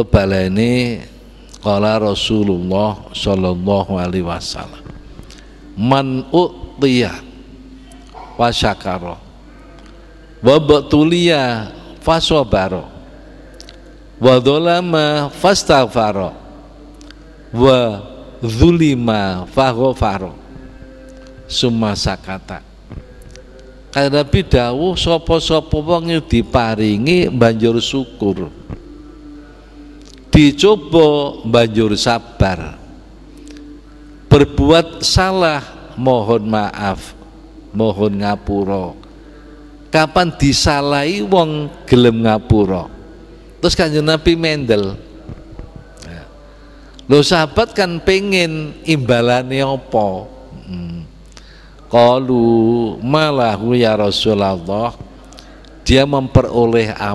lolly وا سال من سارا فار فارو ساتا پیٹا سو بھى پار بنجر سو كور پی چوپ بجور مہن ما آف مہنگا پوروان کلم پوروش کانجن پی مین دل پت کن پے امبلا نیو پو لو مالا رو سو لو ٹمپر او لا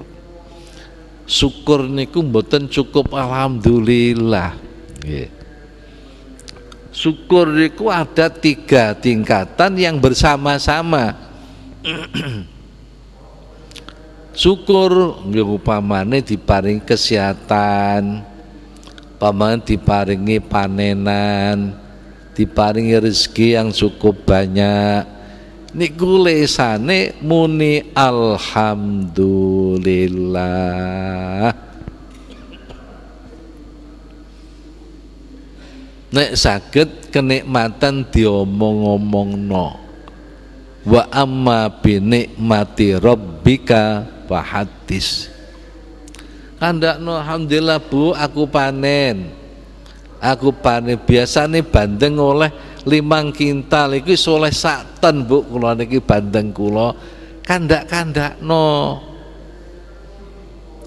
شکر نے کم بوتن دلی شکر تین تین کام بھری تھی پاری کسی تی پاری نان تی پاری روکو گلے ساندھ تنتی مو نو اما پی نیک ربی کا نو ہم آپ پانے پیسا نی پاندن کن تال تن بنے کی پاندن کلو کان د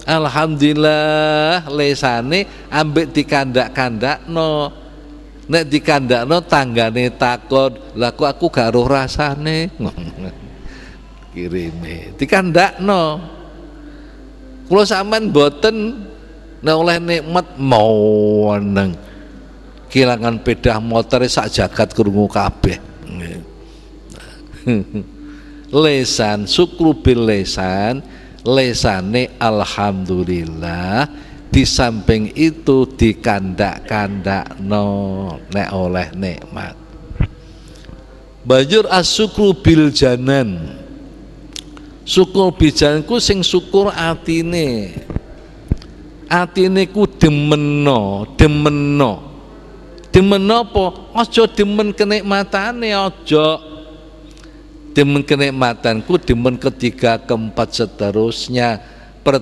الحمد للہ لے ساند تان گانے راسان درتن کر پیٹ ہم کت کر روپے لے سان سکروپی لے سان ن تمن پوچھن کہ تمن کن تنمن کتی کام پچا پر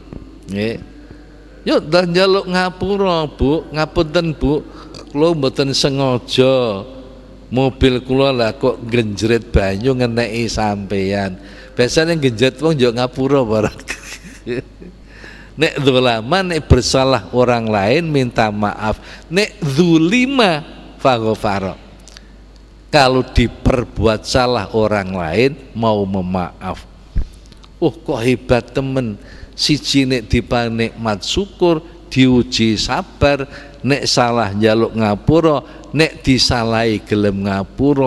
لوگ بتن سگو چوپل گنجرت پہ جو پیسہ گنجرت پوجا نولا ملا اور لائن دلی ماغو پار کا چال اران لائن مو ما آف اِس سی چی ن تھی پت سکور تھی او چی سا پر جلو گا پورو نیک تی سال ایک پور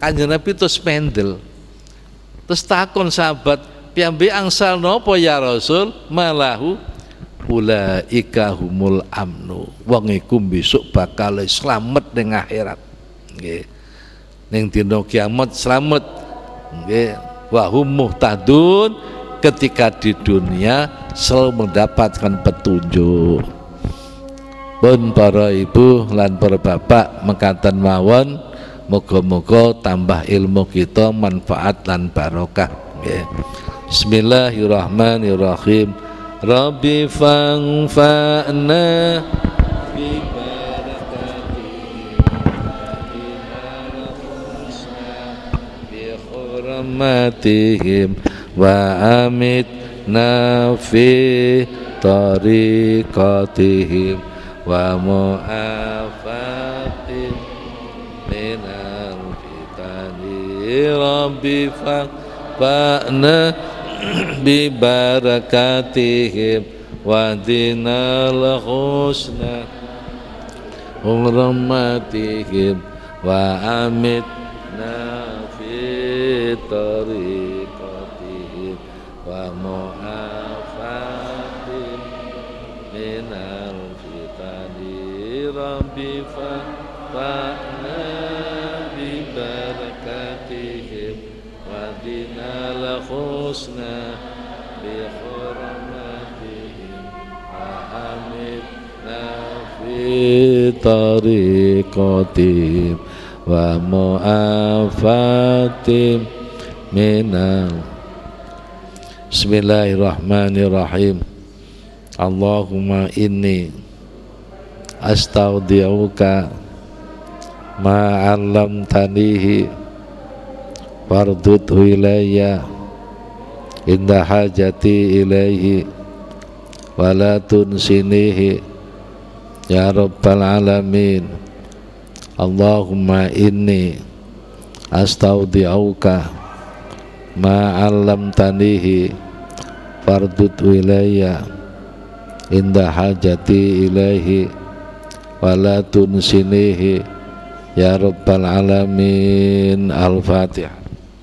کانجنہ پی تس پہن دل تس تا کون سا سالار سول ملا ہل مل آم نو ومبی سب پال سلامت نگاہ گے تین نویا مت سلامت گاہ ماہ کتی ک سو مت خان پتو جن پران کا تن مکھ مک تمبا میت من لان پو کام فی طريقتهم کتیم من الفتن رب فأنا ببركاتهم ودنا الحسنى وا وأمتنا في تری میم من الفتن رب واہ ببركتهم ودنا کا بحرمتهم وأمتنا في طريقتهم ومعافاتهم من الفتن اسمل رحمٰن رحیم اللہ عنی استی یارین اللہؤ دوکا مل تنی پھر ان جتی یار پل مین ال